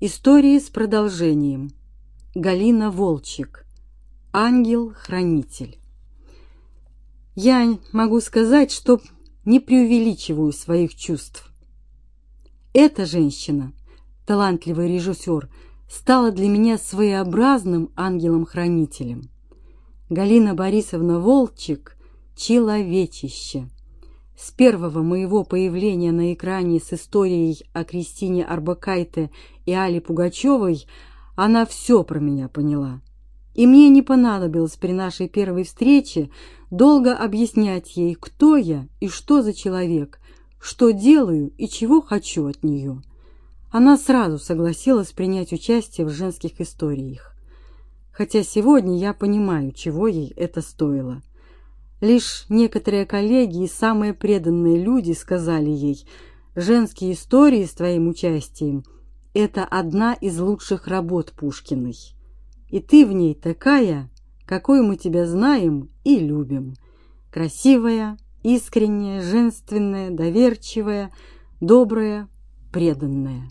Истории с продолжением. Галина Волчек. Ангел-хранитель. Я могу сказать, что не преувеличиваю своих чувств. Эта женщина, талантливый режиссер, стала для меня своеобразным ангелом-хранителем. Галина Борисовна Волчек — человечище. С первого моего появления на экране с историей о Кристине Арбакайте и Али Пугачевой она все про меня поняла. И мне не понадобилось при нашей первой встрече долго объяснять ей, кто я и что за человек, что делаю и чего хочу от нее. Она сразу согласилась принять участие в женских историях. Хотя сегодня я понимаю, чего ей это стоило. Лишь некоторые коллеги и самые преданные люди сказали ей, «Женские истории с твоим участием – это одна из лучших работ Пушкиной. И ты в ней такая, какой мы тебя знаем и любим. Красивая, искренняя, женственная, доверчивая, добрая, преданная».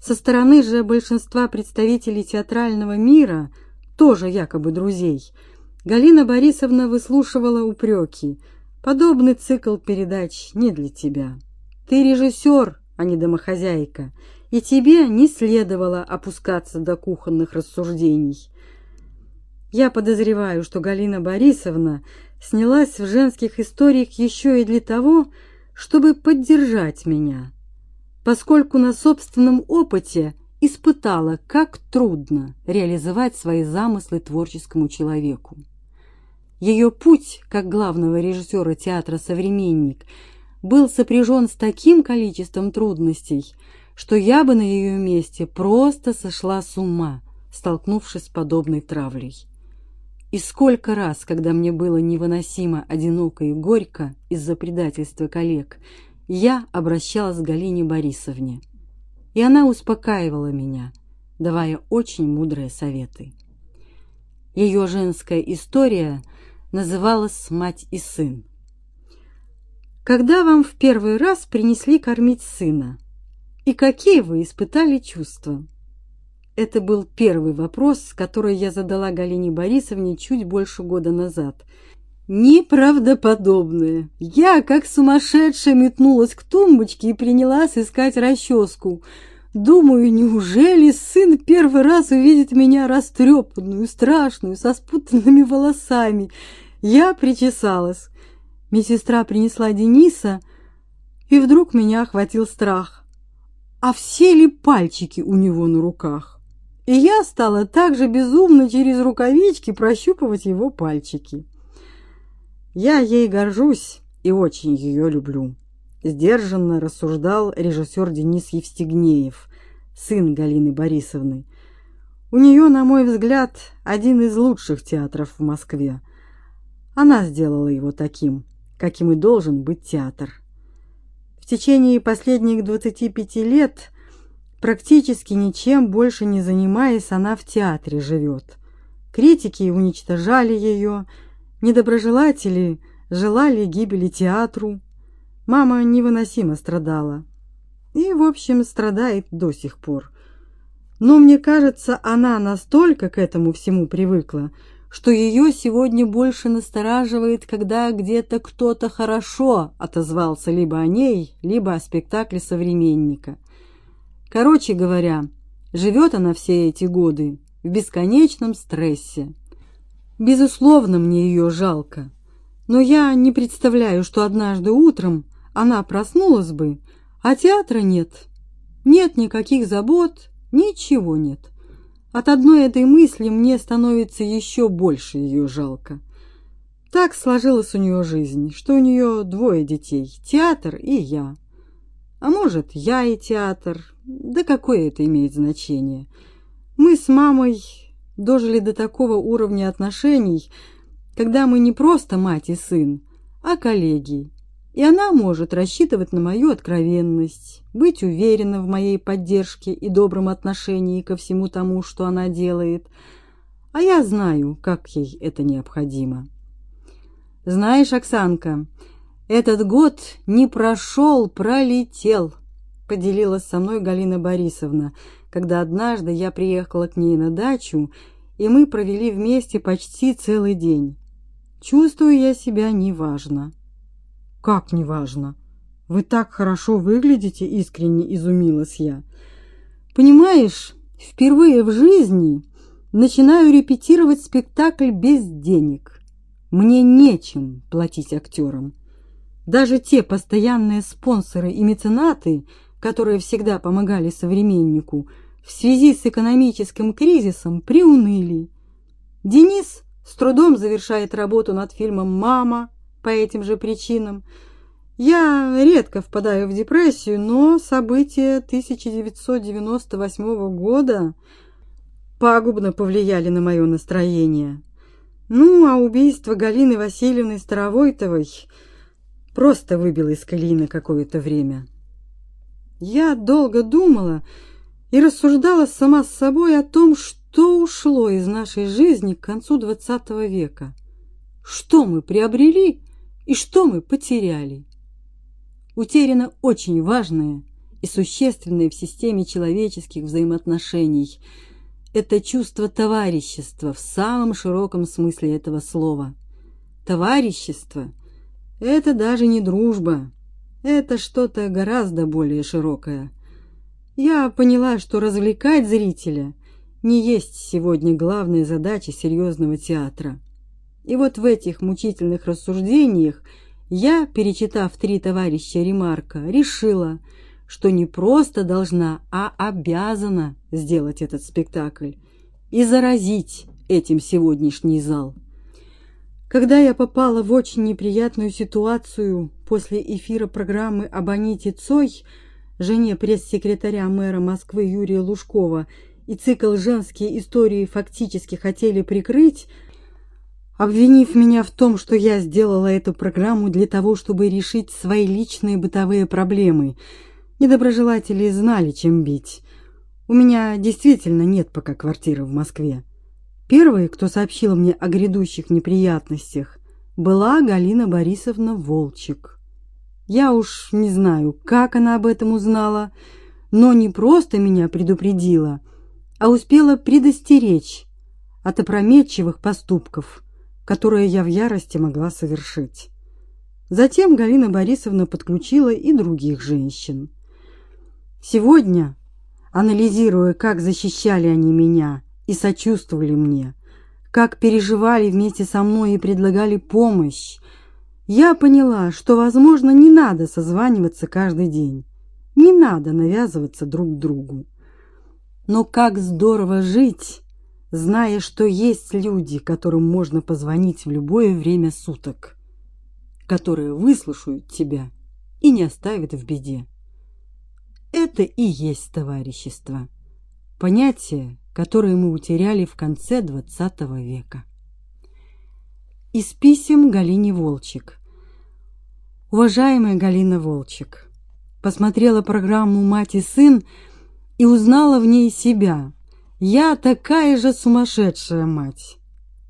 Со стороны же большинства представителей театрального мира, тоже якобы друзей – Галина Борисовна выслушивала упреки. Подобный цикл передач не для тебя. Ты режиссер, а не домохозяйка, и тебе не следовало опускаться до кухонных рассуждений. Я подозреваю, что Галина Борисовна снялась в женских историях еще и для того, чтобы поддержать меня, поскольку на собственном опыте испытала, как трудно реализовать свои замыслы творческому человеку. Ее путь, как главного режиссера театра «Современник», был сопряжен с таким количеством трудностей, что я бы на ее месте просто сошла с ума, столкнувшись с подобной травлей. И сколько раз, когда мне было невыносимо одиноко и горько из-за предательства коллег, я обращалась к Галине Борисовне, и она успокаивала меня, давая очень мудрые советы. Ее женская история – называлась «Мать и сын». Когда вам в первый раз принесли кормить сына? И какие вы испытали чувства? Это был первый вопрос, который я задала Галине Борисовне чуть больше года назад. Неправдоподобное. Я, как сумасшедшая, метнулась к тумбочке и принялась искать расческу. Думаю, неужели сын первый раз увидит меня растрепанную, страшную, со спутанными волосами? Я причесалась. Медсестра принесла Дениса, и вдруг меня охватил страх. А все ли пальчики у него на руках? И я стала так же безумно через рукавички прощупывать его пальчики. Я ей горжусь и очень ее люблю сдержанно рассуждал режиссер Денис Евстигнеев, сын Галины Борисовны. У нее, на мой взгляд, один из лучших театров в Москве. Она сделала его таким, каким и должен быть театр. В течение последних 25 лет, практически ничем больше не занимаясь, она в театре живет. Критики уничтожали ее, недоброжелатели желали гибели театру, Мама невыносимо страдала. И, в общем, страдает до сих пор. Но мне кажется, она настолько к этому всему привыкла, что ее сегодня больше настораживает, когда где-то кто-то хорошо отозвался либо о ней, либо о спектакле современника. Короче говоря, живет она все эти годы в бесконечном стрессе. Безусловно, мне ее жалко, но я не представляю, что однажды утром она проснулась бы, а театра нет. Нет никаких забот, ничего нет. От одной этой мысли мне становится еще больше ее жалко. Так сложилась у нее жизнь, что у нее двое детей – театр и я. А может, я и театр, да какое это имеет значение. Мы с мамой дожили до такого уровня отношений, когда мы не просто мать и сын, а коллеги и она может рассчитывать на мою откровенность, быть уверена в моей поддержке и добром отношении ко всему тому, что она делает. А я знаю, как ей это необходимо. Знаешь, Оксанка, этот год не прошел, пролетел, поделилась со мной Галина Борисовна, когда однажды я приехала к ней на дачу, и мы провели вместе почти целый день. Чувствую я себя неважно. Как неважно? Вы так хорошо выглядите, искренне изумилась я. Понимаешь, впервые в жизни начинаю репетировать спектакль без денег. Мне нечем платить актерам. Даже те постоянные спонсоры и меценаты, которые всегда помогали современнику, в связи с экономическим кризисом приуныли. Денис с трудом завершает работу над фильмом «Мама» по этим же причинам. Я редко впадаю в депрессию, но события 1998 года пагубно повлияли на мое настроение. Ну, а убийство Галины Васильевны Старовойтовой просто выбило из колеи на какое-то время. Я долго думала и рассуждала сама с собой о том, что ушло из нашей жизни к концу XX века. Что мы приобрели и что мы потеряли. Утеряно очень важное и существенное в системе человеческих взаимоотношений – это чувство товарищества в самом широком смысле этого слова. Товарищество – это даже не дружба, это что-то гораздо более широкое. Я поняла, что развлекать зрителя не есть сегодня главная задача серьезного театра. И вот в этих мучительных рассуждениях я, перечитав три товарища Ремарка, решила, что не просто должна, а обязана сделать этот спектакль и заразить этим сегодняшний зал. Когда я попала в очень неприятную ситуацию после эфира программы об Цой, жене пресс-секретаря мэра Москвы Юрия Лужкова, и цикл «Женские истории» фактически хотели прикрыть, обвинив меня в том, что я сделала эту программу для того, чтобы решить свои личные бытовые проблемы. Недоброжелатели знали, чем бить. У меня действительно нет пока квартиры в Москве. Первой, кто сообщил мне о грядущих неприятностях, была Галина Борисовна Волчек. Я уж не знаю, как она об этом узнала, но не просто меня предупредила, а успела предостеречь от опрометчивых поступков, которые я в ярости могла совершить. Затем Галина Борисовна подключила и других женщин. Сегодня, анализируя, как защищали они меня, и сочувствовали мне, как переживали вместе со мной и предлагали помощь. Я поняла, что, возможно, не надо созваниваться каждый день, не надо навязываться друг другу. Но как здорово жить, зная, что есть люди, которым можно позвонить в любое время суток, которые выслушают тебя и не оставят в беде. Это и есть товарищество. Понятие, которые мы утеряли в конце XX века. Из писем Галине Волчек. Уважаемая Галина Волчек, посмотрела программу «Мать и сын» и узнала в ней себя. Я такая же сумасшедшая мать.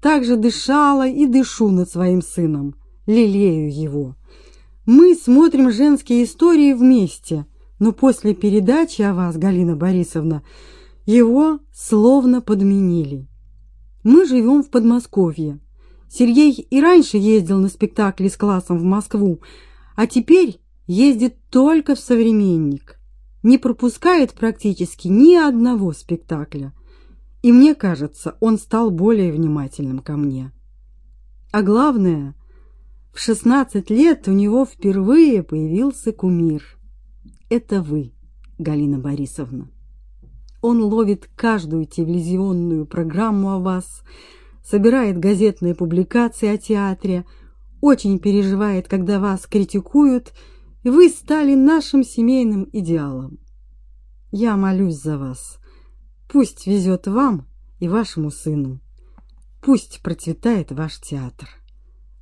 Так же дышала и дышу над своим сыном, лелею его. Мы смотрим женские истории вместе, но после передачи о вас, Галина Борисовна, его словно подменили. Мы живем в Подмосковье. Сергей и раньше ездил на спектакли с классом в Москву, а теперь ездит только в «Современник». Не пропускает практически ни одного спектакля. И мне кажется, он стал более внимательным ко мне. А главное, в 16 лет у него впервые появился кумир. Это вы, Галина Борисовна. Он ловит каждую телевизионную программу о вас, собирает газетные публикации о театре, очень переживает, когда вас критикуют, и вы стали нашим семейным идеалом. Я молюсь за вас. Пусть везет вам и вашему сыну. Пусть процветает ваш театр.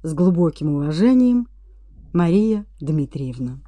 С глубоким уважением, Мария Дмитриевна.